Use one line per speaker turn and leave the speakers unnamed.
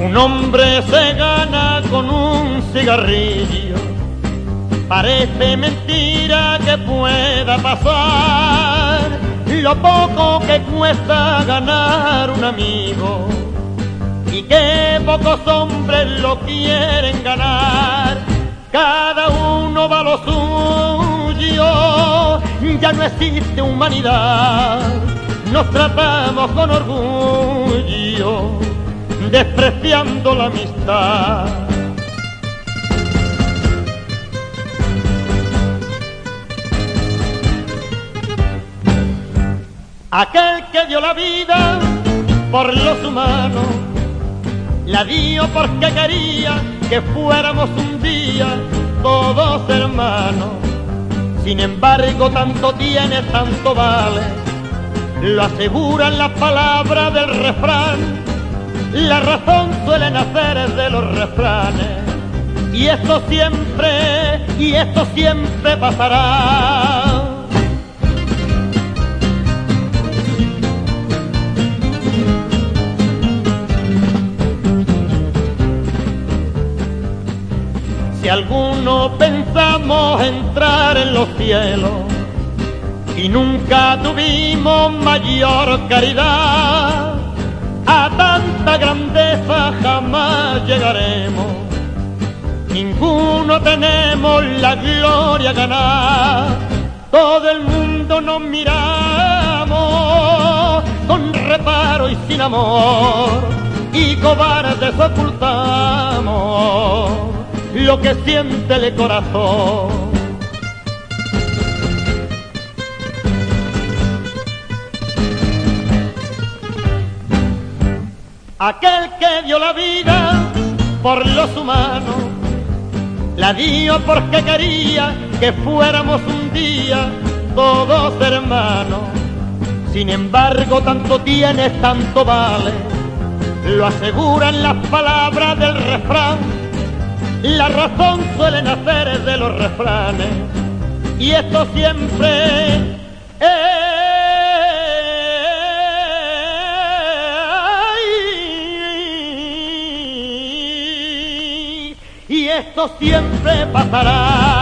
Un hombre se gana con un cigarrillo. Parece mentira que pueda pasar lo poco que cuesta ganar un amigo y que pocos hombres lo quieren ganar. Cada uno va a lo suyo, ya no existe humanidad, nos tratamos con orgullo, despreciando la amistad. Aquel que dio la vida por los humanos, la dio porque quería que fuéramos un día todos hermanos. Sin embargo, tanto tiene, tanto vale, lo aseguran las palabras del refrán. La razón suele nacer de los refranes, y esto siempre, y esto siempre pasará. Si alguno pensamos entrar en los cielos y nunca tuvimos mayor caridad, jamás llegaremos. Ninguno tenemos la gloria ganar, todo el mundo nos miramos con reparo y sin amor, y cobardes ocultamos lo que siente el corazón. Aquel que dio la vida por los humanos, la dio porque quería que fuéramos un día todos hermanos. Sin embargo, tanto tienes, tanto vale, lo aseguran las palabras del refrán. La razón suele nacer de los refranes. Y esto siempre y esto siempre pasará.